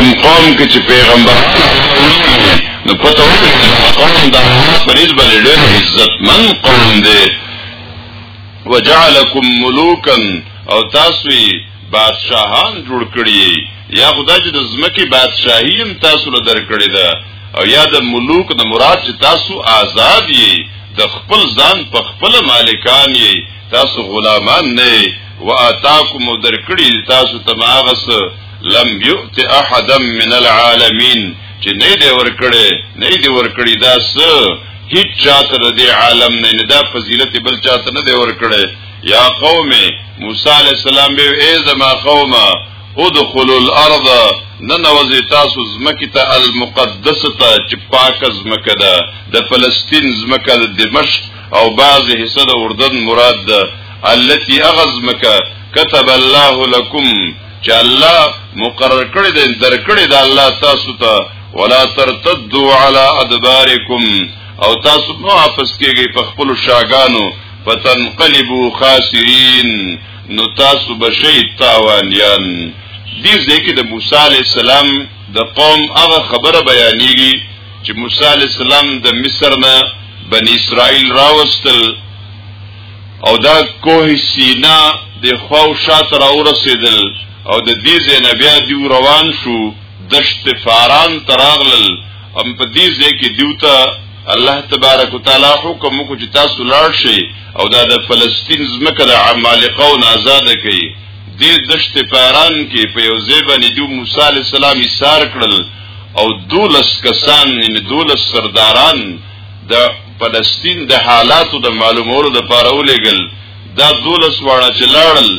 کوم قوم کې چې پیغمبر نو پته ولګي چې قوم د الله په نسبت ډېر عزت من قوم دی وجعلکم ملوکا او تاسو بادشاہان جوړ کړی یا خدا چې د زمکه بادشاہی هم تاسو له درکړی ده او یا د ملوک د مراد چې تاسو آزاد یې د خپل ځان په خپل مالکان یې تاسو غلامان نه واتاکم او درکړي تاسو ته ماغس لم یؤت احدا من العالمین چې نه دی ورکړي نه دی ورکړي دا څه هیڅ چاته د دې عالم نه نه دا فضیلت بل چاته نه دی ورکړي یا قوم موسی علی السلام به ای زما قومه ادخلوا الارض ننوزی تاسو زمکی تا المقدسه چې پاک زمکه ده د فلسطین زمکه د دمشق او بعض حصہ د اردن مراد ده التي اغزمکه كتب الله لكم چې الله مقرر کړی دی درکړی دی الله تاسو ته ولا ترتدوا على ادباركم او تاسو نو واپس کیږئ په خپل شاګانو فتنقلبوا خاسرين نو تاسو بشي تاوانيان دې ځکه د موسی عليه السلام د قوم هغه خبره بیانېږي چې موسی علی السلام د مصر نه بن اسرائیل راوستل او دا کوه سینا د خو شاته را ورسېدل او د دې زینب بیا دی روان شو دشت فاران تراغلل ام په دې ځای کې دیوتا الله تبارک وتعالى حکم کو چې تاسو لاړ شئ او دا د فلسطین زمکه د عمالقه او آزاد کړي د دشت فاران کې په یو ځای باندې جو موسی علی السلام یې سار کړل او دولس کسان یعنی دولس سرداران د فلسطین د حالاتو د معلومولو د پاره ولېګل دا دولس واړه چې لاړل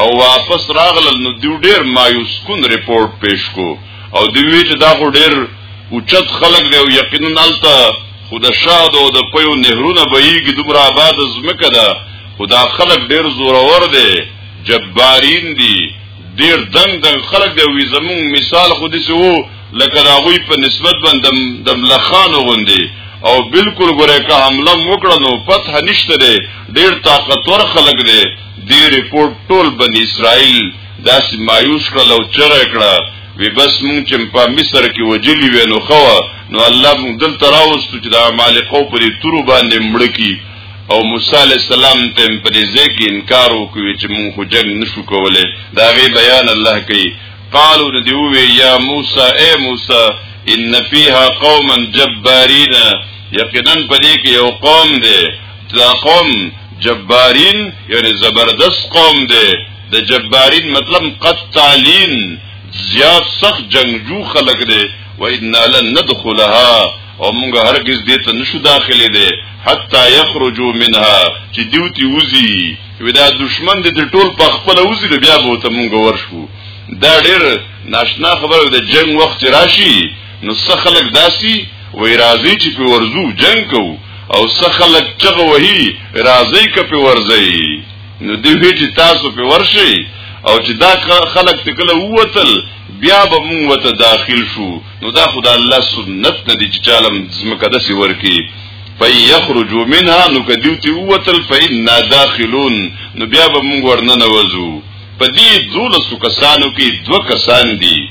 او واپس راغلل نو دوی ډېر مایوس کن رپورټ پیش کو او دوی چې دا خو ډېر اوچت خلک دی او یقینا الته خود شاد او د پیو نهرونه بهیږي دومره آباد زمکه ده خدا خلک ډېر زورور دی جبارین دي ډیر دنګ دنګ خلک دی وی زمون مثال خو دې وو لکه راغوی په نسبت باندې د ملخانو غوندي او بالکل ګره که حمله وکړه نو فتح نشته دی ډیر طاقتور خلک دی دی رپورټ ټول بن اسرائیل داسې مایوس کړل او چغه کړه وی بس مونږ چې په مصر کې وجلی وینو خو نو الله مونږ دلته راوستو چې د مالقو پرې تورو باندې مړکی او موسی علی السلام ته په دې ځای کې انکار وکوي چې مونږ خو جنگ نشو کولای دا غي بیان الله کوي قالو د دی وی یا موسی اے موسی ان فیها قوما جبارین یقینا په دې کې یو قوم دی دا قوم جبارین یعنی زبردست قوم دی د جبارین مطلب قتالین زیاد سخت جنگجو خلق دی و ان لن ندخلها او موږ هرگز دې ته نشو داخلي دي حتا یخرجوا منها چې دیوتی وزي ودا دشمن دې ټول په خپل وزي بیا به ته موږ ورشو دا ډېر ناشنا خبره ده جنگ وخت راشي نو څه خلک داسي وای راځي چې په ورزو جنگ کو او څه خلک چغه وهي راځي که په ورځي نو دی وی چې تاسو په ورشي او چې دا خلک تکله ووتل بیا به موږ ته داخل شو نو دا خدا الله سنت نه دي چې چالم زمکه د سی ورکی فیخرج منها نو کدیو تی وتل فین داخلون نو بیا به موږ ورنه نوزو په دې دولسو کسانو کې دو کسان دي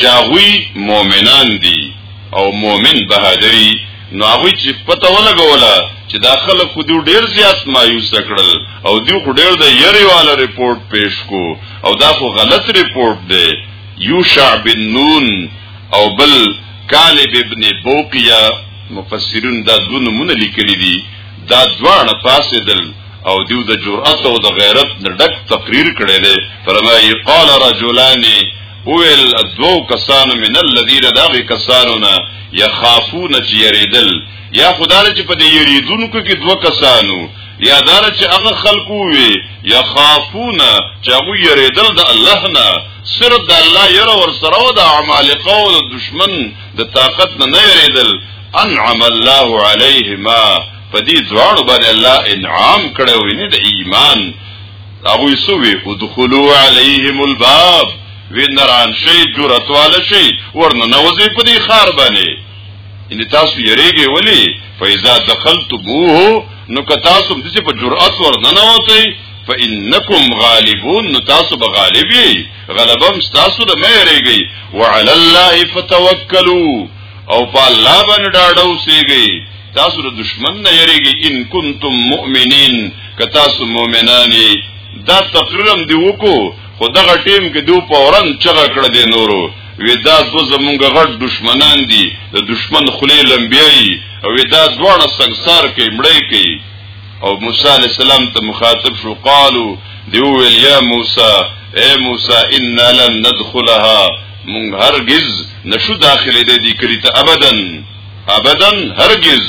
چاغوی مؤمنان دي او مؤمن بهادری نو هغه چې پته ولګوله چې دا خلک خو دوی ډیر زیات مایوس کړل او دوی خو ډیر د یری والا رپورت پیش کو او دا خو غلط رپورت دی یوشع بن نون او بل کالب ابن بوقیا مفسرون دا دو نمونه لیکلی دي دا دواړه فاسدل او دیو د جرأت او د غیرت نه ډک تقریر کړي دي فرمایي قال رجلان اول دو کسان من الذين داغ کسانونا يخافون چې یریدل یا خدای چې په دې یریدونکو کې دو کسانو یا دار چې هغه خلقو وي يخافون چې هغه یریدل د الله نه صرف د الله یره ور سره او د عمالقه او د دشمن د طاقت نه نه یریدل انعم الله علیهما په دې ځوانو باندې الله انعام کړو ویني د ایمان هغه سوې ادخلوا علیهم الباب وینران شي جرأت والا شي ورنه نوځي په دې خار باندې ان تاسو یریږي ولی فاذا دخلتموه نو که تاسو د دې په جرأت ورنه نوځي فانکم غالبون نو تاسو به غالب یی غلبم تاسو د مې ریږي وعلى الله فتوکلوا او په الله باندې ډاډو سیږي تاسو د دشمن نه یریږي ان کنتم مؤمنین که تاسو مؤمنان یی دا تقریرم دی وکړو خو دغه ټیم کې دوی پورن چغه کړ دي نورو وی دا دو زمونږ غټ دشمنان دي د دشمن خلی لمبیایي او دا دواړه سنگسار کوي مړی کوي او موسی علی السلام ته مخاطب شو قالو دی ویل یا موسی اے موسی ان لن ندخلها مونږ هرگز نشو داخله دې دې کړی ته ابدا ابدا هرگز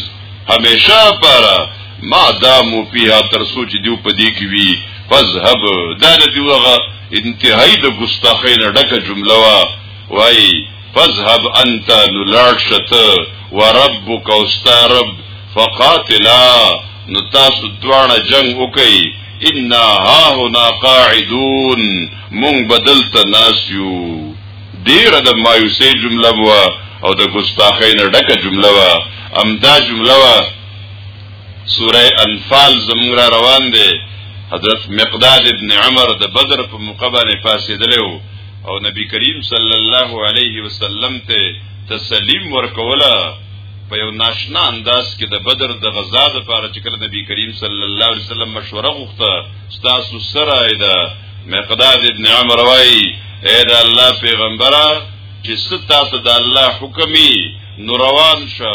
همیشه پارا ما دامو پیها تر سوچ دیو په دې کې وی فذهب دا دیوغه انتهایی د ګستاخی نه ډکه جمله وا وای فذهب انت نلار شت وربک اوستا رب فقاتلا نو تاسو دواړه جنگ وکي ان ها هنا قاعدون مونږ بدل ته ناسیو ډیر د مایوسې جمله وا او د ګستاخی نه ډکه جمله وا امدا جمله وا سوره انفال زمونږ را روان دي حضرت مقداد ابن عمر د بدر په مقابله فاسدلو او نبی کریم صلی الله علیه وسلم ته تسلیم ورکوله په یو ناشنا انداز کې د بدر د غزا د پاره چې کله نبی کریم صلی الله علیه وسلم مشوره غوښته ستاسو سره ایدا مقداد ابن عمر وای اے دا الله پیغمبره چې ستاسو د الله حکمي نو روان شه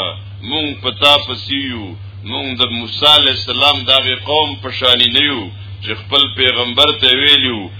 مونږ پتا پسیو مونږ د موسی علی السلام دغه قوم په شان نه یو چې خپل پیغمبر ته ویلو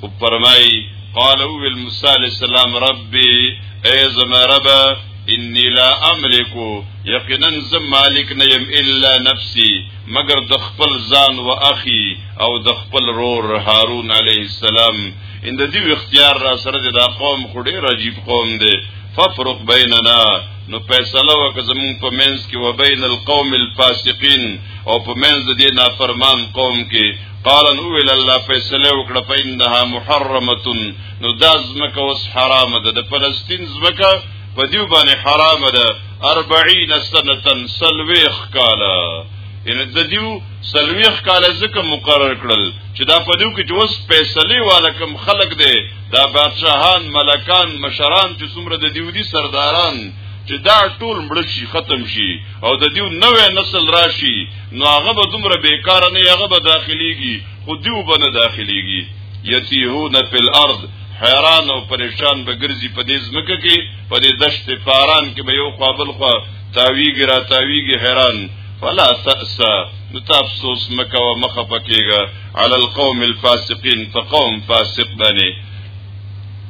خو فرمای قال او موسی علیہ السلام ربي اے زما رب انی لا املکو یقینا زم مالک نه يم الا نفسي مگر د خپل ځان و اخي او د خپل رور هارون عليه السلام ان د دې اختیار را سره د قوم خډې راجیب قوم دی ففرق بیننا نو فیصله وکړه زمون په منځ کې وبین القوم الفاسقین او په منځ د دې نافرمان قوم کې قال نو ویل الله فیصله وکړه په انها محرمه نو دا زمکه اوس حرام ده د فلسطین زمکه په دیو باندې حرام ده 40 سنتن سلويخ کالا ان د دیو سلويخ کالا زکه مقرر کړل چې دا په دیو کې چې اوس فیصله والا کم خلق دي دا بادشاهان ملکان مشران چې څومره د دیو دي سرداران چې دا ټول مړ شي ختم شي او د دیو نوې نسل راشي نو هغه به دومره بیکار نه هغه به داخليږي خو دیو به نه داخليږي یتیهون فی الارض حیران او پریشان به ګرځي په دې ځمکه کې په دې دشت فاران کې به یو خوابل خو تاویږي را تاویږي حیران فلا تأسا نو تا افسوس مکه و مخه پکېږه علی القوم الفاسقین فقوم فاسق باندې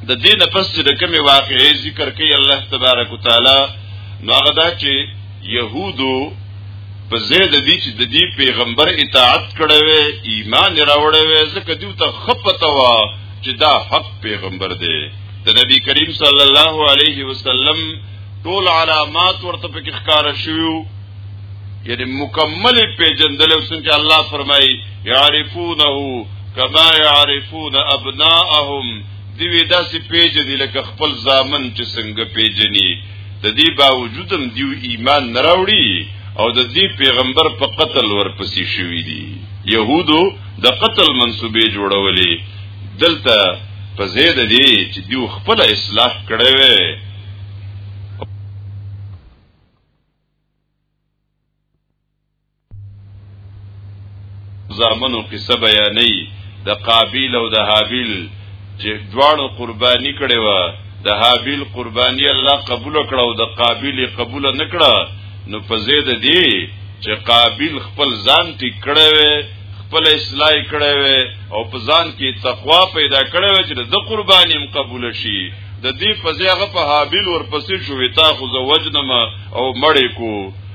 د دې نه پس چې د کومې واقعې ذکر کوي الله تبارک وتعالى نو هغه دا چې يهودو په زید دي چې د دې پیغمبر اطاعت کړي وي ایمان راوړي وي ځکه دوی ته خپته وا چې دا حق پیغمبر دی د نبی کریم صلی الله علیه وسلم ټول علامات ورته پکې ښکارا شویو یعنی مکمل پیجندل او څنګه الله فرمایي یعرفونه کما یعرفون ابناءهم دی وی داسې پیجنې لکه خپل ځامن چې څنګه پیجنې د دې باوجود هم دیو ایمان نه راوړي او د دې پیغمبر په قتل ورپسې شوی دي يهودو د قتل منسوبې جوړولې دلته په زید دي چې دیو خپل اصلاح کړي وي زامنو قصه بیانې د قابیل او د هابیل چې دواړو قرباني کړې و د هابیل قرباني الله قبول کړه او د قابیل قبول نه کړه نو په زید دی چې قابیل خپل ځان ټیک کړی وي خپل اصلاح کړی وي او په ځان کې تقوا پیدا کړی وي چې د قرباني هم قبول شي د دې په ځای هغه په هابیل ورپسې شوې تا خو زوجنما او مړې کو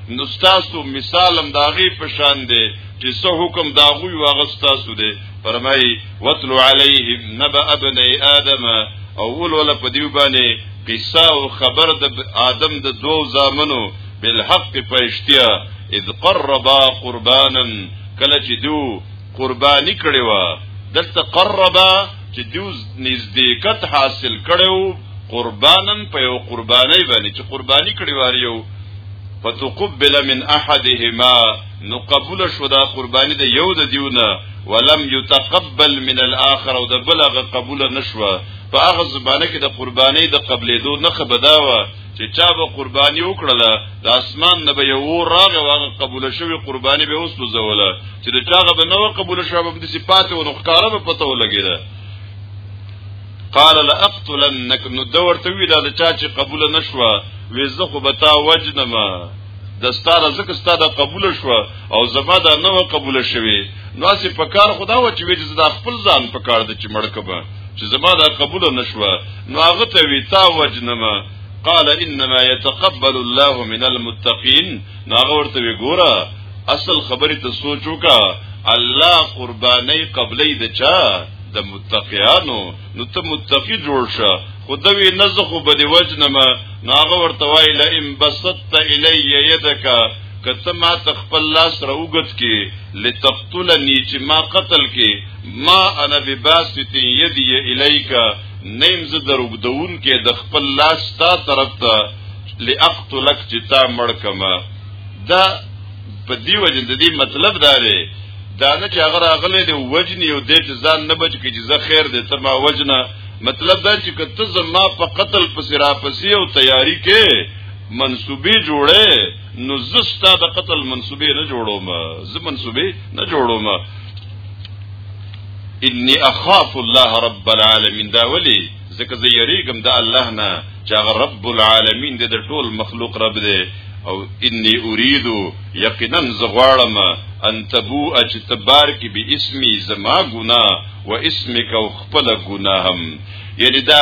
نو تاسو مثال هم داغي پشان دی چې څه حکم داغوی واغ تاسو دی فرمای وتلو علیهم نبأ ابن آدم اول ولا په دیو باندې قصه او خبر د آدم د دوو زامنو بالحق پښتیا اذ قربا قربانا کله چې دوی قرباني کړي وا دلته قربا چې دوز نزدېکت حاصل کړو قربانن په یو قرباني باندې چې قرباني کړي واریو فتقبل من احدهما نو قبول شو دا قرباني د یو د دیونه ولم يتقبل من الاخر او د بلغه قبول نشوه په هغه زبانه کې د قرباني د قبلې دوه نه خبداوه چې چا به قرباني وکړله د اسمان نه به یو راغه واغه قبول شوی قرباني به اوس بزوله چې د چاغه به نو قبول شوه به د صفات او نخکاره به پته ولګیده قال لاقتلنك نو د ورته وی دا د چا چې قبول نشوه وې زه خو به تا وجنما د ستاره زکه ستاره قبول شو او زما دا نه قبول شوه نو سي په کار خدا و چې وې زه د خپل ځان په کار د چې مړکبه چې زما دا قبول نشوه نو هغه ته وی تا وجنما قال انما يتقبل الله من المتقين ناغه ورته وی ګوره اصل خبره ته سوچو کا الله قرباني قبلې د چا د متقیانو نو ته متقی جوړ شه خدوی نزه خو بده وجنما ناغه ورته وی لئن بسطت الی یدک کته ما تخپل لاس راوګت کې لتقتلنی چې ما قتل کې ما انا بباسط یدی الیک نیم ز دروګدون کې د خپل لاس تا طرف ته لاقتلک چې تا مړ کما دا په دی وجه د دې مطلب دا دی دا نه چې هغه راغلی دی وجنی او دې چې ځان نه بچ کې چې زه خیر دې ته ما وجنه مطلب دا چې کته زما په قتل پسې را پسې او تیاری کې منسوبي جوړه نو زستا د قتل منسوبه نه جوړوم زه منسوبه نه جوړوم انی اخاف الله رب العالمین دا ولی زکه زه یریګم د الله نه چې هغه رب العالمین دې د ټول مخلوق رب دې او انی اريد یقینا زغوالم ان تبو اچ تبار کی به اسمی زما ګنا و اسمک او خپل ګناهم یعنی دا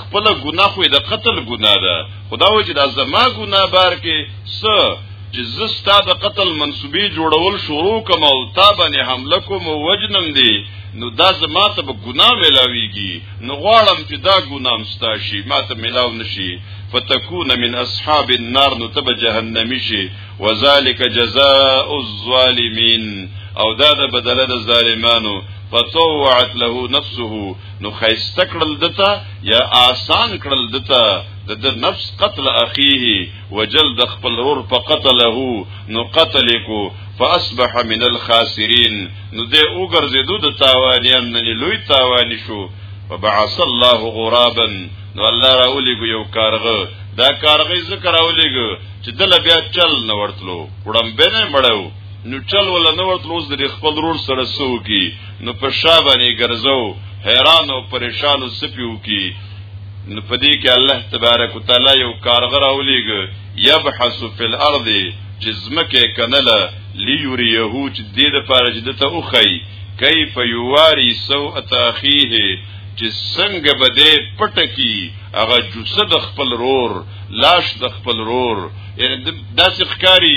خپل ګناه خو د قتل ګناه ده خدا و چې دا زما ګناه بار کې س چې زستا د قتل منسوبي جوړول شروع کوم او تا باندې حمله کوم او وجنم دي نو دا زما ته به ګناه ملاويږي نو غواړم چې دا ګنام ستا شي ما ته ملاو نشي فتكون من اصحاب النار نو ته به جهنمي شي وذالک جزاء الظالمین او دا د بدله د ظالمانو فطوعت له نفسه نو خیسته کړل دته یا آسان کړل دته د د نفس قتل اخیه وجل د خپل رور په قتله نو قتل کو فاصبح من الخاسرین نو د وګرځیدو د تاوانیان نه لوی تاوان شو فبعث الله غرابا نو الله راولېګو یو کارغه دا کارغه ذکر راولېګو چې دل بیا چل نه ورتلو وړم بنه مړو نو چل ولا نه ورتلو اوس د خپل رور سره سو کی نو په شا باندې ګرځو حیران او پریشان سپیو کی نو په دې کې الله تبارک وتعالى یو کارغر اولیګ یبحث فی الارض چې زمکه کنله لیوریه چې دې د پاره چې دته اوخی کیف یواری سو اتاخیه چې څنګه به دې پټکی هغه جسد خپل رور لاش د خپل رور یعنی داسې ښکاری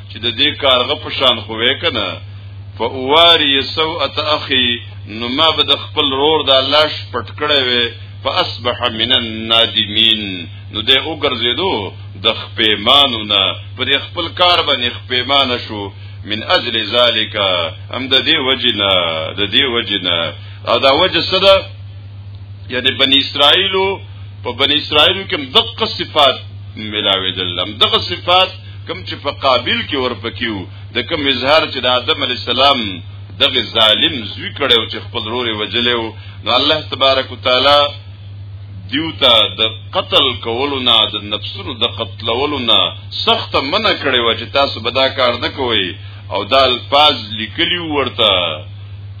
چې د دې کارغه په شان خو وې کنه فواری سوءت اخي نو ما به د خپل رور د لاش پټ کړې وې فاصبح من النادمين نو دې وګرځېدو د خپېمانو نه پر خپل کار باندې خپېمان شو من اجل ذالک هم د دې وجنا د دې وجنا او دا وجه سره یعنی بنی اسرائیلو په بنی اسرائیلو کې دقه صفات ملاوي دلم دغه صفات کم چې په قابل کې ورپکیو د کم اظهار چې د آدم علی السلام دغه ظالم زوی کړي او چې خپل رور وجلو نو الله تبارک وتعالى دیوتا د قتل کولو نه د نفسونو د قتلولو نه سخت منع کړي و چې تاسو به دا کار نه کوئ او دا الفاظ لیکلی ورته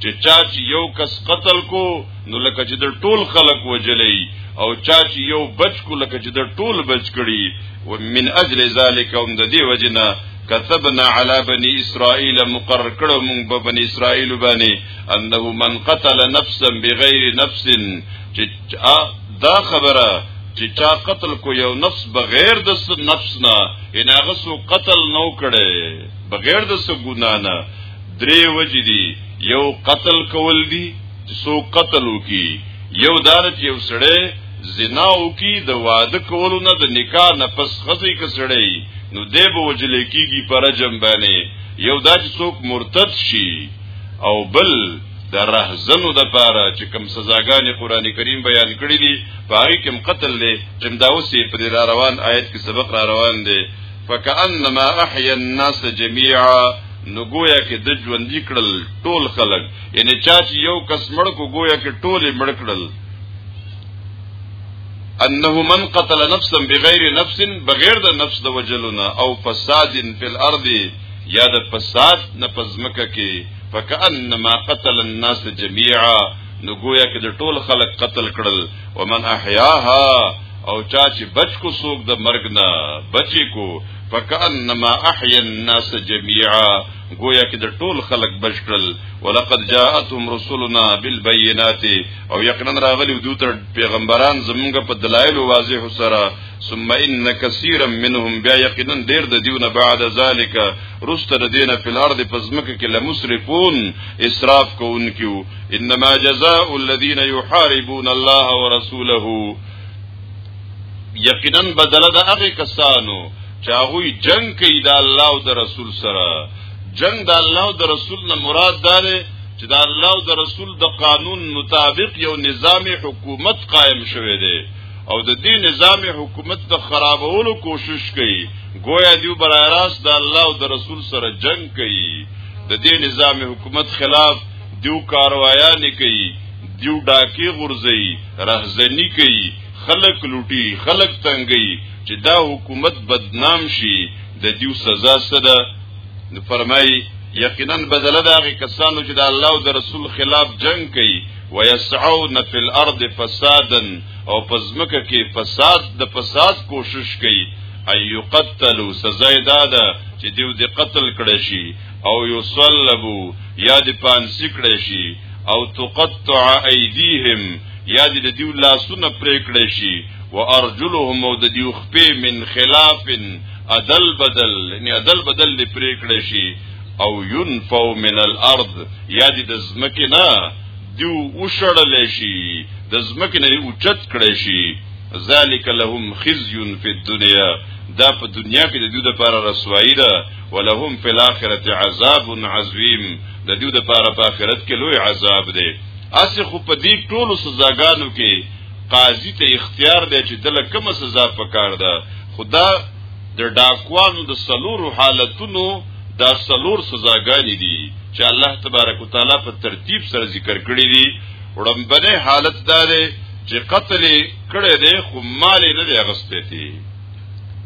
چې چا چې یو کس قتل کو نو لکه چې د ټول خلق وجلې او چا چې یو بچ کو لکه چې د ټول بچ کړي ومن اجل ذلك هم د دې وجنه كتبنا على بني اسرائيل مقرر کړو موږ په بني اسرائيل باندې انه من قتل نفسا بغير نفس چې دا خبره چې چا قتل کو یو نفس بغیر د نفس نه ان هغه سو قتل نو کړي بغیر د سو ګنا نه درې وجې دي یو قتل کول دي سو قتل وکي یو دار چې یو سړی زناو کی د واده کولو نه د نکاح نه پس خزی کسړی نو دی به وجل کیږي پر جنب باندې یو دا چې څوک مرتد شي او بل د رهزنو د پاره چې کم سزاګانې قران کریم بیان کړی دي پای کې قتل دی چې دا اوسې په را روان آیت کې سبق را روان دی فکأنما احیا الناس جميعا نو گویا کې د ژوند کړل ټول خلک یعنی چا چې یو کس مړ کو گویا کې ټول مړ کړل انه من قتل نفسا بغیر نفس بغیر د نفس د وجلنا او فساد فی الارض یا د فساد نه پزمکه کې فکانما قتل الناس جميعا نو گویا کې د ټول خلق قتل کړل ومن احیاها او چا چې بچ کو سوق د مرګ نه بچی کو فکانما احیا الناس جميعا گویا کې د ټول خلق بشکل ولقد جاءتهم رسلنا بالبينات او یقینا راغلی دوی تر پیغمبران زمونږ په دلایل واضح سره ثم ان كثيرا منهم بیا یقینا ډیر د دیونه بعد ذالک رستر دینه په الارض پزمکه کې لمسرفون اسراف کوونکیو انما جزاء الذين يحاربون الله ورسوله یقینا بدل د هغه کسانو چاغوی جنگ کوي د الله او د رسول سره جنگ د الله او د رسول نه مراد دا دی چې د الله او د رسول د قانون مطابق یو نظام حکومت قائم شوه دی او د دې نظام حکومت د خرابولو کوشش کوي گویا دیو برای راست د الله او د رسول سره جنگ کوي د دې نظام حکومت خلاف دیو کاروایاں نه کوي دیو ډاکی غورځي رهزنی کوي خلق لوټي خلق تنګي چې دا حکومت بدنام شي د دیو سزا سره نو فرمایي یقینا بدله دا غي کسانو چې د الله او د رسول خلاف جنگ کوي ويسعون فی الارض فسادا او پزمکه کې فساد د فساد کوشش کوي اي يقتلوا سزا دادا چې دیو د قتل کړي شي او يصلبوا یا د پانسی کړي شي او تقطع ايديهم یا د دیو لاسونه پرې کړي شي وارجلهم او د دیو خپې من خلاف عدل بدل یعنی عدل بدل لري پریکړه شي او ينفو من الارض یا دې د زمکه نه دیو وشړل شي د زمکه نه اوچت کړي شي ذالک لهم خزي فی الدنيا دا په دنیا کې د دوی لپاره رسوایی ده ولهم فی الاخرته عذاب عظیم د دوی لپاره په آخرت کې لوی عذاب دی اسی خو په دې ټولو سزاګانو کې قاضي ته اختیار دی چې دله کومه سزا پکار ده خدا د ډاکوانو د سلور حالتونو دا سلور سزاګانې دي چې الله تبارک وتعالي په ترتیب سره ذکر کړی دي وړمبنه حالت دا دی چې قتل کړي دي خو مال نه دی غسته دي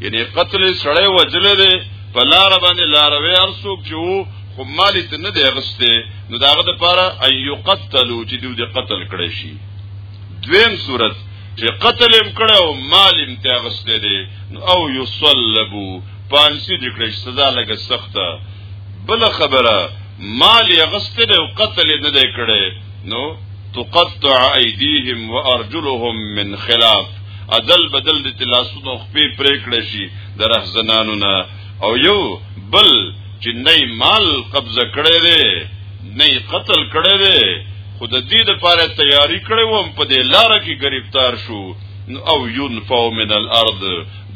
یعنی قتل سړی وجل دی په لار باندې لاروي ارسوک چې وو خو مال ته نه دی غسته نو داغه د پاره ايو قتلو چې دوی قتل کړي شي دویم صورت چې قتل هم کړه او مال هم ته غسته دي او یصلبو پانسی د کړې سزا لګه سخته بل خبره مال یې غسته دي او قتل نه دی کړي نو تقطع ايديهم وارجلهم من خلاف عدل بدل د تلاسونو خپې پرې کړې شي د رهزنانو نه او یو بل چې نه مال قبضه کړی دی نه قتل کړی دی خو د دې لپاره تیاری کړی وم په دې لار کې گرفتار شو او ينفو من الارض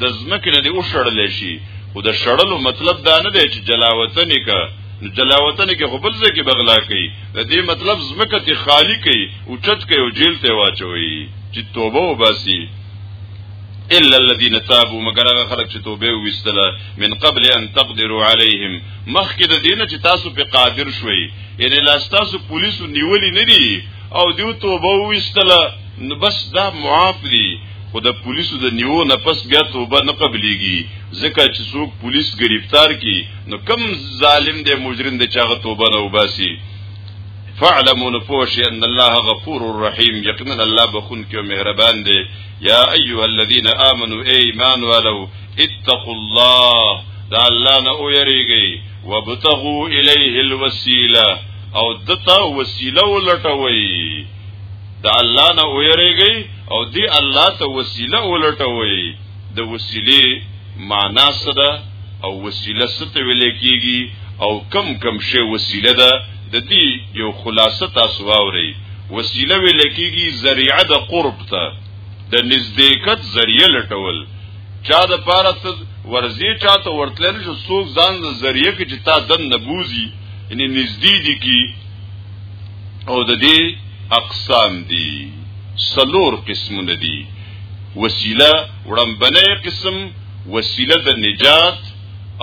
د زمکه نه دی او شړل شي خو د شړلو مطلب دا نه دی چې جلاوطن کا جلاوطن کې خپل ځای کې بغلا کوي د دې مطلب زمکه ته خالی کوي او چت کوي او جیل ته واچوي چې توبه وباسي الا الذين تابوا مگر هغه خلک چې توبه وستله من قبل ان تقدروا عليهم مخکې د دینه چې تاسو په قادر شوي یعنی لاستاسو پولیسو نیولې نه دي او دیو توبه وستله نو بس دا معاف دي خو د پولیسو د نیو نه پس بیا توبه نه قبليږي ځکه چې څوک پولیس گرفتار کی نو کم ظالم دی مجرم دی چې هغه توبه نه وباسي فعلمون فوش ان الله غفور رحیم یقینا الله بخون کې مهربان دی یا ایها الذین آمنو ای ایمان والو اتقوا الله دا الله نه اوریږي وابتغوا الیه الوسیله او دته وسیله ولټوي دا الله نه اوریږي او دی الله ته وسیله ولټوي د وسیله معنا څه ده او وسیله څه ته ویل کیږي او کم کم شی وسیله ده د دې یو خلاصه تاسو واوري وسیله ویل کیږي ذریعہ د قرب ته د نزدېکت ذریعہ لټول چا د پاره ته ورزی چا ته ورتلل شو څوک ځان د ذریعہ کې چې تا دن نبوزي یعنی نزدې دي کی او د دې اقسام دي سلور قسمونه دي وسیله وړمبنه قسم وسیله د نجات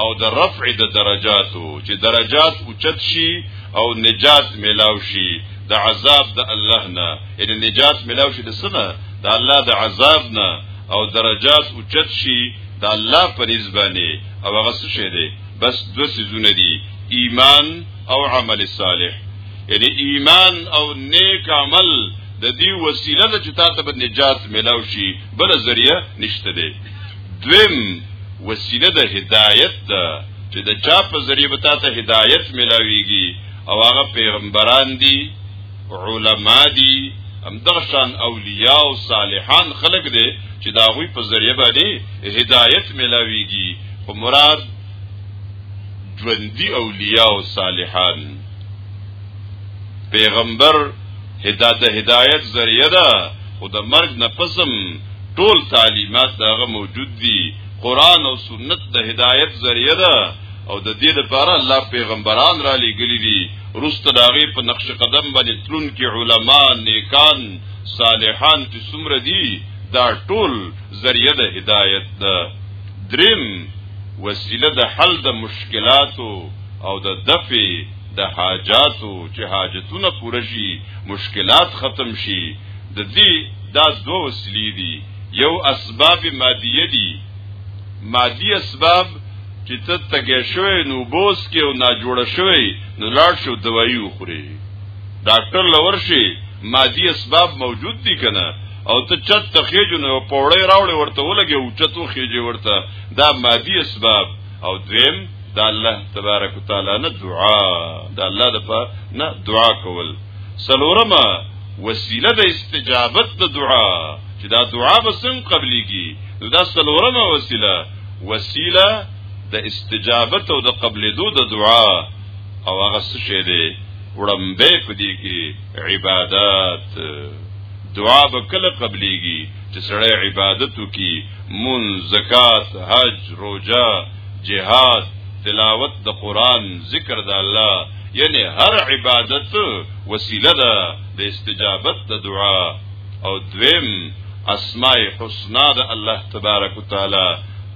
او د رفع د درجاتو چې درجات اوچت شي او نجات ملاو شي د عذاب د الله نه یعنی نجات ملاو شي د سنه د الله د عذاب نه او درجات اوچت شي د الله په نسبانه او هغه څه شه دي بس دو سيزونه دي ایمان او عمل صالح یعنی ایمان او نیک عمل د دې وسیله د چې تاسو به نجات ملاو شي بل ذریعہ نشته دی دویم وسیله د هدایت ده چې د چا په ذریعہ به تاسو هدایت ملاويږي او هغه پیغمبران دي علما دي هم دغشان اولیاء او صالحان خلق دي چې دا غوي په ذریعہ باندې هدایت ملاويږي خو مراد ژوندۍ اولیاء او صالحان پیغمبر هدایت هدایت ذریعہ ده خو د مرګ نه پسم ټول تعلیمات داغه موجود دي قران او سنت د هدایت ذریعہ ده او د دې لپاره الله پیغمبران را لېګلي دي رست داغه په نقش قدم باندې تلون کې علما نیکان صالحان چې څومره دي دا ټول ذریعہ د هدایت ده دریم وسیله د حل د مشکلاتو او د دفع د حاجاتو چې حاجتونه پوره شي مشکلات ختم شي د دې دا دوه وسیلې دي یو اسباب مادیه دي مادی اسباب چې ته تګې شوې نو بوس کې او نا جوړ شوې نو لاړ شو دوايي وخوري ډاکټر لور شي مادي اسباب موجود دي کنه او ته چت ته خېجو نو پوړې راوړې ورته ولګي او چت وخېجې ورته دا مادي اسباب او دویم دا الله تبارک وتعالى نه دعا دا الله د په نه دعا کول سلورما وسیله د استجابت د دعا چې دا دعا به څنګه قبليږي دا سلورما وسیله وسیله د استجابت او د قبلېدو د دعا او هغه څه شی دی وړمبه په دې کې عبادت دعا به کله قبليږي چې سړی عبادت وکي مون زکات حج روزه جهاد تلاوت د قران ذکر د الله یعنی هر عبادت وسیله ده د استجابت د دعا او دویم اسماء حسنا د الله تبارک وتعالى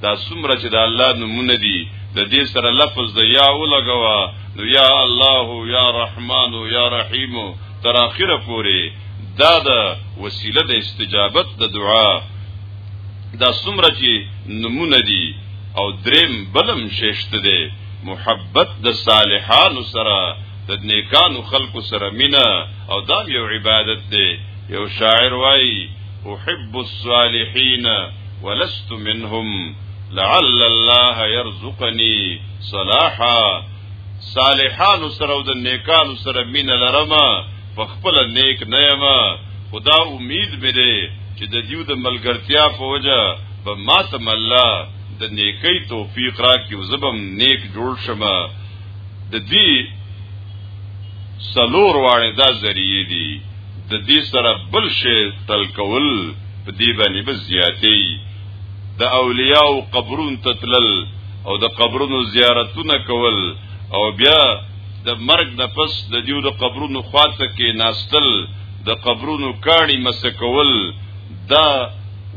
دا څومره چې د الله نمونه دي د دې سره لفظ د یا ولګوا نو یا الله یا رحمان یا رحیم تر اخره پورې دا د وسیله د استجابت د دعا دا څومره چې نمونه دي او دریم بلم ششت دی محبت د صالحانو سره د نیکانو خلقو سره مینا او دا یو عبادت دی یو شاعر وای احب الصالحین ولست منهم لعل الله يرزقني صلاحا صالحان سره او د نیکانو سره مين لرما په خپل نیک نه یما خدا امید مې ده چې د دیو د ملګرتیا په وجه به ماتم الله د نیکی توفیق را کیو زبم نیک جوړ شمه د دې سلور واړه دا ذریعہ دي د دې سره بل شی تل کول په دې باندې به زیاتې د اولیاء او قبرون تتلل او د قبرونو زیارتونه کول او بیا د مرګ د پس د دیو د قبرونو خواته کې ناستل د قبرونو کاڼي مسکول دا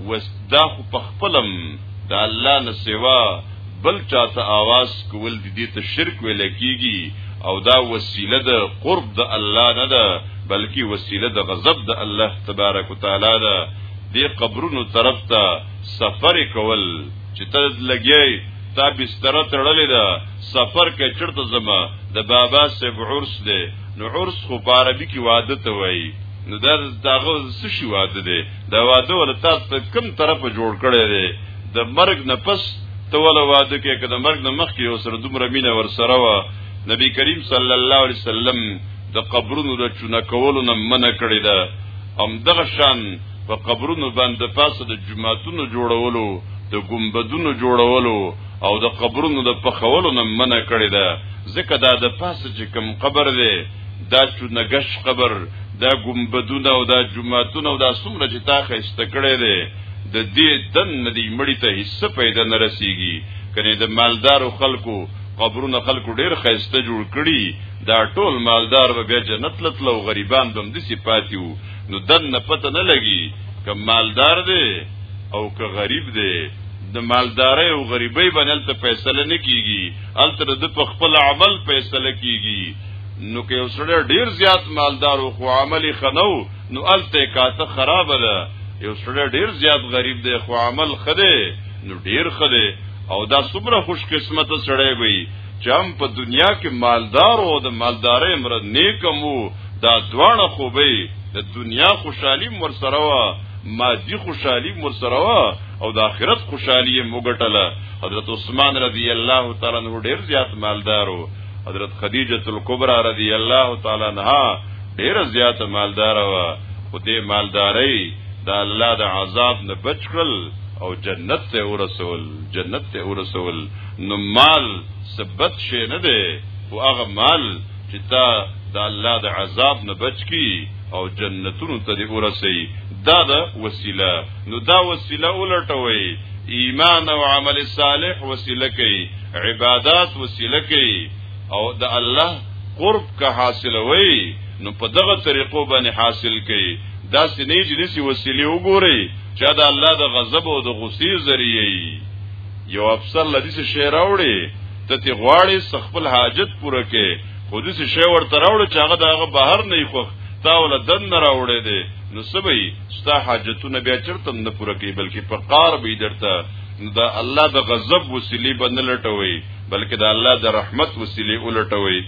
وسدا خو پخپلم د الله نه سوا بل چاته आवाज کول د دې ته شرک ویل کیږي او دا وسیله د قرب د الله نه ده بلکې وسیله د غضب د الله تبارک وتعالى ده د قبرونو طرف ته سفر کول چې ته لګیای تا بستر تړلې ده سفر کې چرته زما د بابا سیب عرس ده نو عرس خو په عربي کې واده ته وایي نو دا داغه څه شي واده ده دا واده ول تاسو ته کوم طرف جوړ کړی دی د مرګ نه پس ته ول واده کې کده مرګ نه مخ کې یو سره دومره مینه ور سره وا نبی کریم صلی الله علیه وسلم د قبرونو د چونه کولو نه منع کړی دا ام دغه شان په قبرونو باندې پاسه د جمعاتونو جوړولو د ګمبدونو جوړولو او د قبرونو د پخولو نه منع کړی دا ځکه دا د پاسه چې کم قبر دی دا چونګش قبر دا ګمبدونه او دا جمعتون او دا څومره چې تا خسته کړی دی د دې دن نه دی مړی ته هیڅ پیدا نه رسیږي کنه د مالدارو خلکو قبرونه خلکو ډیر خسته جوړ کړي دا ټول مالدار به بیا جنت لتل او غریبان به هم دسی پاتیو نو دن نه پته نه لګي که مالدار دی او که غریب دی د مالدارۍ او غریبۍ باندې الته فیصله نه کیږي الته د په خپل عمل فیصله کیږي نو که یو سړی ډیر زیات مالدار او خو عملی خنو نو الته کاته خراب ده یو سړی ډیر زیات غریب دی خو عمل خده نو ډیر خده او دا څومره خوش قسمت سړی وي چې هم په دنیا کې مالدار او د مالدارۍ مرد نیکم وو دا دواړه خو به د دنیا خوشحالي مر سره وا مادي خوشحالي مر سره وا او د آخرت خوشحالي مو ګټله حضرت عثمان رضی الله تعالی عنہ ډیر زیات مالدار وو حضرت خدیجه الکبرى رضی الله تعالی عنها ډیره زیاته مالدار و خو دې مالداري د الله د عذاب نه بچ کړل او جنت ته ورسول جنت ته ورسول نو مال ثبت شي نه دی او هغه مال چې تا د الله د عذاب نه بچ کی او جنتونو ته دې ورسي دا د وسیله نو دا وسیله ولټوي ایمان او عمل صالح وسیله کوي عبادت وسیله کوي او د الله قرب کا حاصلوي نو په دغه طریقو باندې حاصل کړي دا سنې جنسي وسیلې وګوري چې دا الله د غضب او د غصې ذریعہ یو افسر لدی څه شی راوړي ته تی غواړي خپل حاجت پوره کړي خو دې شی ورته راوړي چې هغه دغه بهر نه خوخ تا ول دن راوړي دي نو سبي ستا حاجتونه بیا چرته نه پوره کوي بلکې په قار به درته دا الله د غضب وسیله بنه لټوي بلکې دا الله د رحمت وسیله ولټوي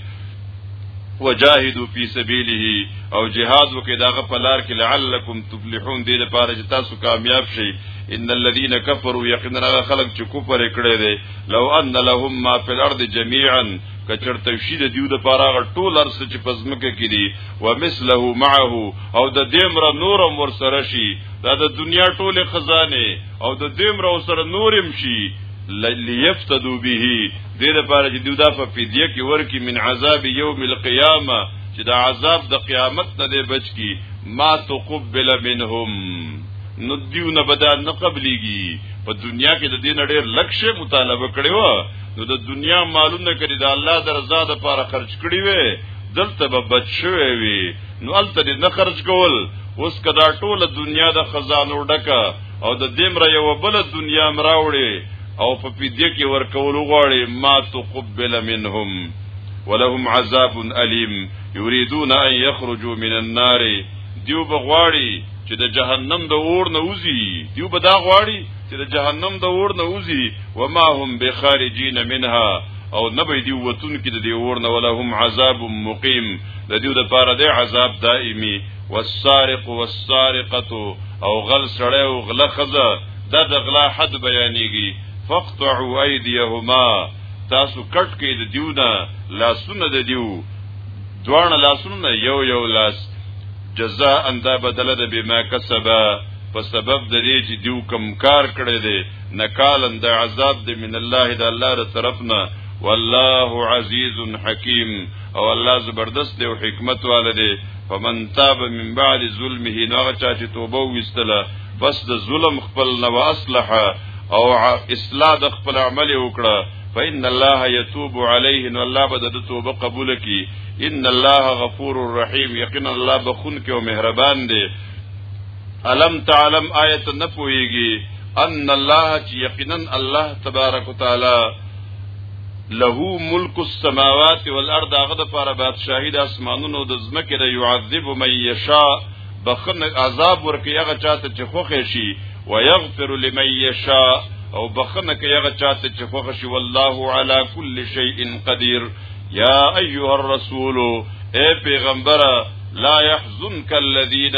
وجاهدوا فی سبیله او جهاد وکي داغه پلار کې لعلکم تفلحون دې لپاره چې تاسو کامیاب شئ ان الذين كفروا يقينا خلق چې کفر کړي دي لو ان لهم ما في الارض جميعا کچرته شي د دیو د پاره ټول ارس چې پزمکه کې دي ومثله معه او د دیمر نورم ور سره شي دا د دنیا ټوله خزانه او د دیمر سره نورم شي لیفتدو به د دې لپاره چې دوی دا په فدیه کې ورکی من عذاب یوم القیامه چې دا عذاب د قیامت نه دی بچ کی ما تقبل منهم نو دیو نه بدا نه قبليږي په دنیا کې د دین ډېر لکشه مطالبه کړي و نو د دنیا مالونه کړي د الله درزاده لپاره خرج کړي وي دلته به بچ شوی وي نو الته دې نه خرج کول اوس کدا ټوله دنیا د خزانو ډکه او د دیمره یو بل دنیا مراوړي او په پیډیا کې ورکول غواړي ما تقبل منهم ولهم عذاب الیم یریدون ان یخرجوا من النار دیو بغواړي چې د جهنم د اور نه وځي دیو به دا غواړي چې د جهنم د اور نه وځي وما هم بخارجین منها او نه به دی وتون کې د دی اور نه ولا هم عذاب مقیم د دې د پاره د عذاب دائمی والسارق والسارقه او غل سړی او غله خزه دا د غلا حد بیانېږي فقطعوا ايديهما تاسو کټ کې د دیونه لاسونه د دیو دوان لاسونه یو یو لاس جزاء انده بدله د بما کسبه په سبب د دې چې دیو کم کار کړی دی نکالا د عذاب د من الله د الله تر طرفنا والله عزیز حکیم او الله زبردست دی او حکمت والده فمن تاب من بعد ظلمه نو چا چې توبه وستله بس د ظلم خپل نو اصلح او اصلاح د خپل عمل وکړه فإن الله يتوب عليه نو الله به د توبه قبول کړي ان الله غفور رحیم یقینا الله بخون کې او مهربان دی الم تعلم آیت نه پويږي ان الله چې یقینا الله تبارک وتعالى له ملک السماوات والارض هغه د پاره بادشاہي د اسمانونو د زمکه د يعذب من يشاء بخنه عذاب ورکي هغه چاته چې خوښ شي ويغفر لمن يشاء او بخنه کوي هغه چاته چې خوښ شي والله على كل شيء قدير يا ايها الرسول اي پیغمبره لا يحزنك الذين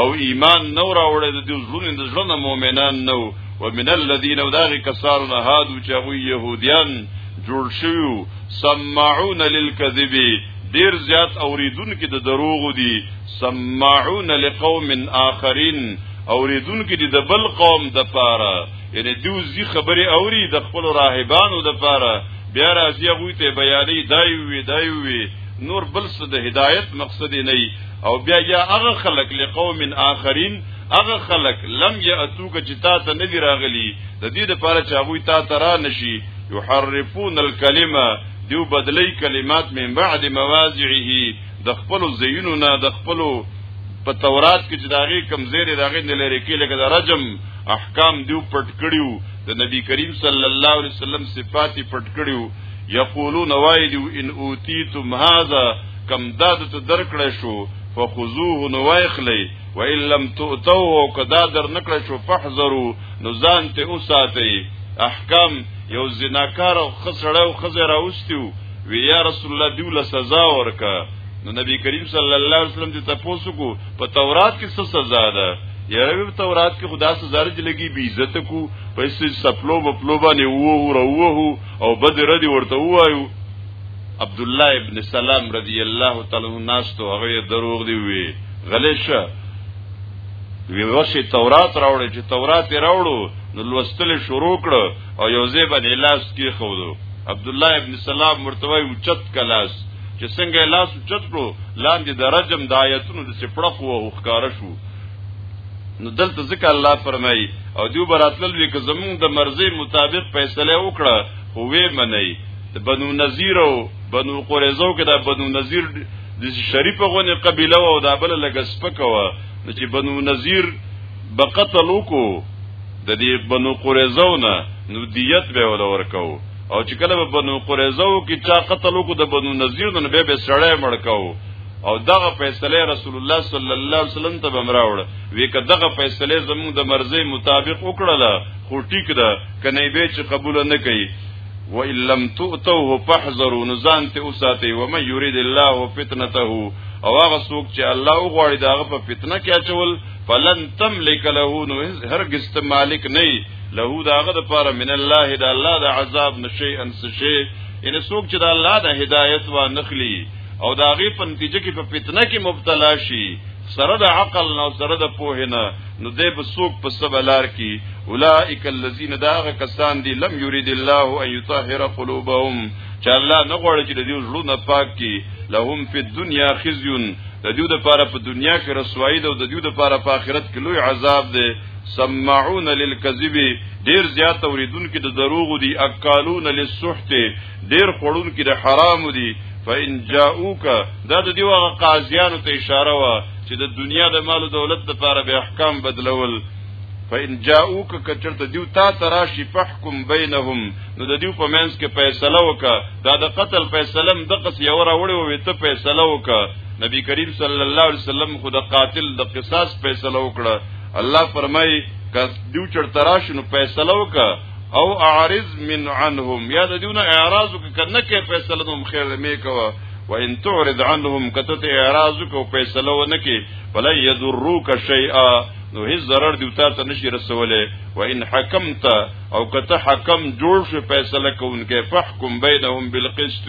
او ایمان نو راوړی د دې زړونو د زړونو مؤمنان نو ومن الذين وداغي کسانو هادو چې هغه يهوديان جوړ شوی سمعون للكذب ډیر زیات اوریدونکو د دروغ دي سمعون لقوم اخرين اوریدونکو دي د بل قوم د پاره یعنی دوی زی خبره اوري د خپل راهبانو د پاره بیا راځي غوي ته بیانې دایوي دایوي نور بل څه د هدایت مقصد نه او بیا یا هغه خلق لقوم آخرین هغه خلق لم یاتوک چې تا ته نه دی راغلی د دې لپاره چې هغه تا ته را نشي یحرفون الکلمه دیو بدلی کلمات من بعد مواضعه د خپل زینو نه د خپل په تورات کې چې داغي کمزېری داغي نه لري کې لکه د رجم احکام دیو پټ کړیو د نبی کریم صلی الله علیه وسلم صفات پټ کړیو یقولون وایدو ان اوتیتم هذا کم داد ته درکړې شو فخذوه نو واخلې و ان لم تؤتوه کدا در نکړې شو فحذروا نو ځان ته اوساتې احکام یو زناکار او خسړې او خزر اوستیو وی یا رسول الله دیو له سزا ورکا نو نبی کریم صلی الله علیه وسلم دې تاسو کو په تورات کې څه سزا ده یره تورات کې خدا سزا رج لګي بي عزت کو پیسې سپلو مپلو باندې وو وو او بد ردی ورته وایو عبد الله ابن سلام رضی الله تعالی عنہ ناستو هغه دروغ دی وی غلیشه وی ورشي تورات راوړي چې تورات راوړو نو لوستل شروع کړو او یو ځای باندې لاس کې خودو عبد الله ابن سلام مرتوی اوچت کلاس چې څنګه لاس اوچت کړو لاندې د رجم د آیتونو د سپړخ وو ښکار شو نو دلته ځکه الله فرمایي او دیو براتل وی که زمونږ د مرزي مطابق فیصله وکړه خو وې منئ د بنو نذیر او بنو قریظه کې دا بنو نذیر د شریف غونې قبيله او دا بل لګ سپکوا چې بنو نذیر بقتل وکړو د دې بنو قریظه نه نو دیت به ول ورکاو او چې کله به بنو قریظه کې چا قتل وکړو د بنو نذیر نه به به سړی مړکاو او دغه فیصله رسول الله صلی الله علیه وسلم ته بمراوړ وی که دغه فیصله زموږ د مرزي مطابق وکړه خو ټیک ده کنه به چې قبول نه کړي وَإِن لَّمْ تُؤْتَوْهُ فَاحْذَرُوا نُزَانْتِ أُسَاتِي وَمَن يُرِدِ اللَّهُ فِتْنَتَهُ او هغه څوک چې الله وغواړي داغه په فتنه کې اچول فلن تملک له نو هرگز ته مالک نه له داغه د پاره من الله د الله د عذاب نشي انس شي ان څوک چې د الله د هدایت و نخلی او داغه په نتیجه کې په فتنه کې مبتلا شي سره د عقل نه سره د پوه نه نو دې په سوق په سبلار کې اولائک الذین داغ کسان دي لم یرید الله ان یطهر قلوبهم چې الله نه غواړي چې د دې زړونه پاک کړي لهم فی الدنیا خزي د دې د پاره په دنیا کې رسوایی ده او د دې د پاره په آخرت کې لوی عذاب ده سمعون للکذب ډیر زیات اوریدونکو د دروغ دي اکالون للسحت ډیر خړونکي د حرام دي فإن جاءوك دا د دیو قاضیانو ته اشاره وا چې د دنیا د مال او دولت لپاره به احکام بدلول فإن جاءوك کچرته دیو تا تراشی فحکم بینهم نو د دیو په منځ کې فیصله وکا دا د قتل فیصله د قص یو راوړی وې ته فیصله وکا نبی کریم صلی الله علیه وسلم خو د قاتل د قصاص فیصله وکړه الله فرمای کس دیو چر تراشنو فیصله وکا او اعرض من عنهم یا د دیونه اعراض کنه کې فیصله دوم خیر مې کوه وان تعرض عنهم کته اعراض کو فیصله ونکي فلا يضروك شيئا نو هیڅ ضرر دی تا ته نشي رسوله و ان حکمت او کته حکم جوړ شو فیصله کوونکې فحکم بینهم بالقسط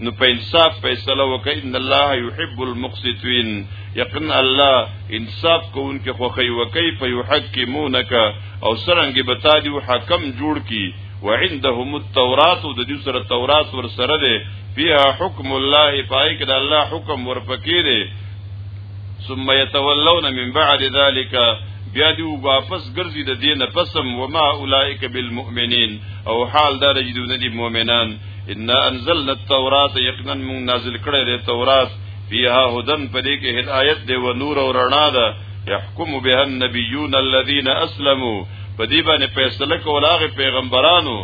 نو په انصاف فیصله وکړي ان الله يحب المقسطين یقین الله انصاف کوونکې خوخي وکي فيحكمونك او سرنګ به تا دی حکم جوړ کی وعندهم التوراۃ د دې سره تورات ور سره ده فيها حكم الله پای کې د الله حکم ور پکې ده ثم يتولون من بعد ذلك بیا دی واپس ګرځي د دین پسم وما اولئک بالمؤمنین او حال دا رجدون دي مؤمنان ان انزلنا التوراۃ یقینا من نازل کړه د تورات فيها هدن پدې کې هدایت دی و نور او رڼا ده يحكم بها النبيون الذين اسلموا په دې باندې فیصله کول هغه پیغمبرانو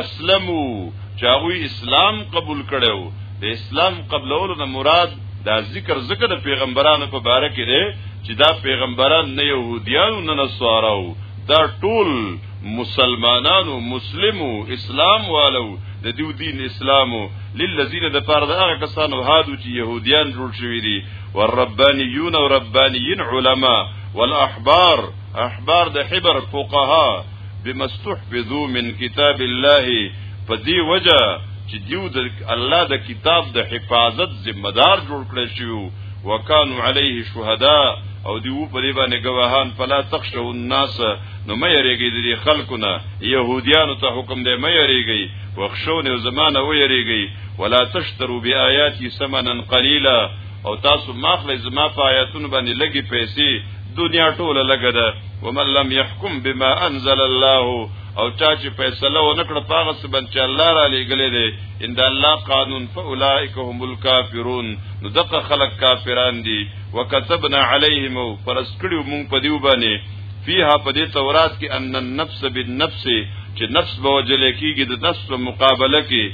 اسلمو چې هغه اسلام قبول کړو د اسلام قبولولو نه مراد دا ذکر ذکر د پیغمبرانو په باره کې دی چې دا پیغمبران نه يهوديان نه نصاراو دا ټول مسلمانانو مسلمو اسلام والو د دیو دین اسلامو للذین د پاره د هغه کسانو هادو چې يهوديان جوړ شوی دي والربانيون او ربانيين علما والاحبار احبار د حبر فقها بمستحفظو من کتاب الله په دی وجه چې دیو د الله د کتاب د حفاظت ذمہ دار جوړ کړی شو وکانو علیه شهدا او دیو په دی باندې گواهان فلا تخشوا الناس نو مې یریږي د خلکو نه يهوديانو ته حکم دی مې یریږي وښونه زمانه و یریږي ولا تشترو بیااتی ثمنا قلیلا او تاسو ماخلی زما په آیاتونو باندې لګي پیسې دنیا ټوله لګه ده ومن لم يحكم بما انزل الله او چا چې فیصله و نکړه پاغه سبن چې الله را لېګلې دي ان د الله قانون فاولائک هم الکافرون نو دغه خلق کافران دي وکتبنا علیهم فرس کړو مونږ په دیو باندې فيها په دې تورات کې ان النفس بالنفس چې نفس به وجل کېږي د نفس په مقابله کې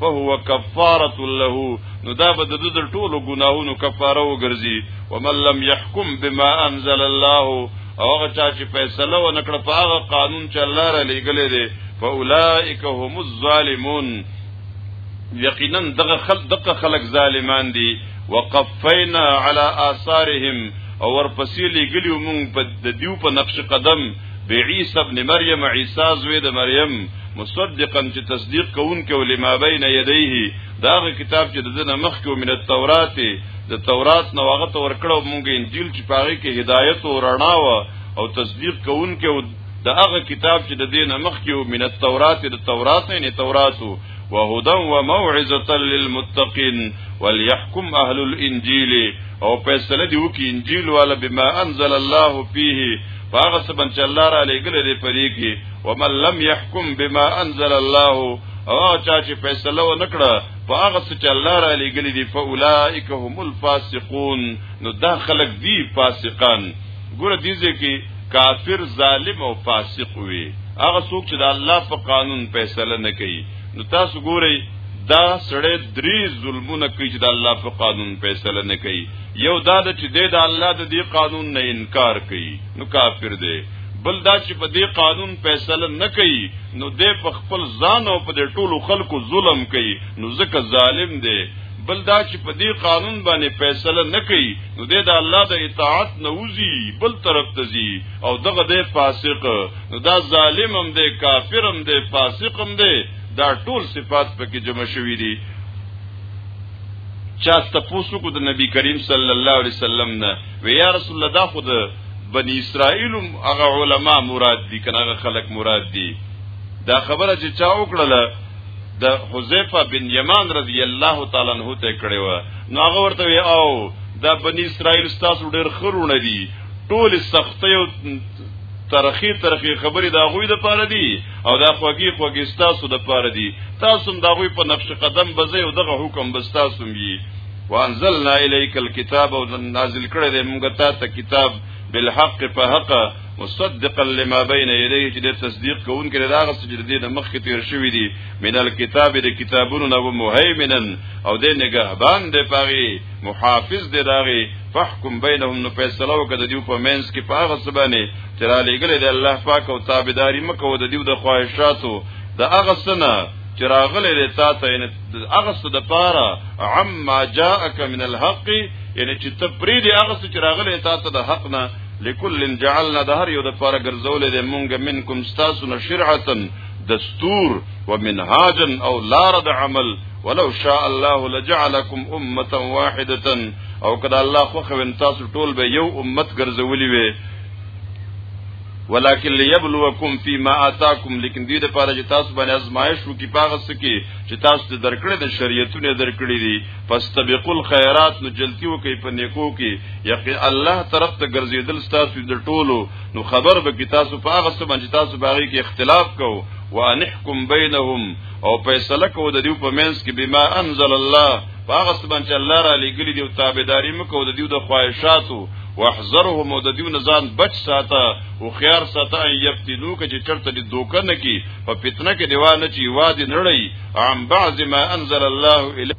فهو کفاره له نو دا به د د ټولو ګناهونو کفاره وګرځي ومن لم يحكم بما انزل الله او هغه چا چې فیصله و نکړه په هغه قانون چې الله را لېګلې دي فاولائک هم الظالمون یقینا دغه خلق دغه خلق ظالمان دي وقفینا علی آثارهم او ورپسې لګلیو مونږ په دیو په نقش قدم بعیسی ابن مریم عیسی زوی د مریم مصدقا چې تصدیق کوونکی او لما بین یدیه داغه کتاب چې دنه مخ کې من التورات د تورات نو هغه تور کړو مونږ انجیل چې پاره کې هدایت او رڼا او تصدیق کوونکی او د هغه کتاب چې د دین مخ کې من التورات د تورات نه توراتو وهدى وموعظه للمتقين وليحكم اهل الانجيل او فیصله دی وکي انجیل والا بما انزل الله فيه باغ سبن چې الله را لګل دې پرې کې ومن لم يحكم بما انزل الله او چا چې فیصله و نکړه په هغه څه چې الله را لګل دې فاولائک هم الفاسقون نو دا خلک دی فاسقان ګوره دې ځکه کافر ظالم او فاسق وي هغه څوک چې د الله په قانون فیصله نه کوي نو تاسو ګورئ دا سړی درې ظلمونه کوي چې د الله په قانون فیصله نه کوي یو دا د چې د الله د دې قانون نه انکار کوي نو کافر دی بل دا چې په دې قانون فیصله نه کوي نو د په خپل ځان او په دې ټولو خلکو ظلم کوي نو ځکه ظالم دی بل دا چې په دې قانون باندې فیصله نه کوي نو د الله د اطاعت نه وزي بل طرف ته ځي او دغه د فاسق نو دا ظالم هم دی کافر هم دی فاسق هم دی دا ټول صفات پکې جمع شوي دي چا تاسو کو د نبی کریم صلی الله علیه وسلم نه وی یا رسول الله دا خود بنی اسرائیل هغه علما مراد دي کنه هغه خلق مراد دي دا خبره چې چا وکړله د حذیفه بن یمان رضی الله تعالی عنہ ته کړي و نو هغه ورته او دا بنی اسرائیل تاسو ډېر خرونه دي ټول سختي او ترخی ترخی خبرې دا غوي د پاره دي او دا خوږی خوږی ستاسو د پاره دي تاسو هم دا غوي په نقش قدم بځي او دغه حکم بستاسو یي وانزلنا الیک الكتاب او نازل کړی دی موږ ته ته کتاب بالحق په حق مصدقا لما بین یدیه چې د تصدیق کوونکې دا غس چې د دې د مخ کې تیر شوی دی من الكتاب د کتابونو نو مهیمنن او د نگهبان د پاره محافظ دی داغي فحکم بینهم نو فیصله وکړه د دیو په منځ کې په هغه څه باندې چې را لېږل دی الله پاک او تابعداري مکو د دیو د خواهشاتو د هغه سنه چې راغلې دی تا ته ان هغه څه د پاره عما جاءک من الحق یعنی چې ته پری دی هغه څه چې راغلې تا ته د حق نه لکل جعلنا د هر یو د پاره ګرځولې دی مونږ منکم تاسو نه شرعتا دستور ومنهاجا او لار د عمل ولو شاء الله لجعلكم امه واحده او کله الله خو خو تاسو ټول به یو امت ګرځولي وي ولکن ليبلوکم فيما آتاکم لیکن دې لپاره چې تاسو باندې ازمایش وکي پاغه سکی چې تاسو ته درکړې د شریعتونه درکړې دي فاستبقوا الخيرات نو جلتی وکي په نیکو کې یقین الله طرف ته ګرځیدل تاسو د ټولو نو خبر به کې تاسو پاغه سم چې تاسو باغی کې اختلاف کو وانحکم بینهم او فیصله کو د دې په منځ کې بما انزل الله هغه سبحان چې الله را لګلی دی او تابعداري مکو د دیو د خواهشاتو واحذرهم د دیو نزان بچ ساته او خيار ساته یفتنو کې چې چرته دي دوکه نه کی په فتنه کې دیوانه چې وادي نړی عن بعض ما انزل الله الیه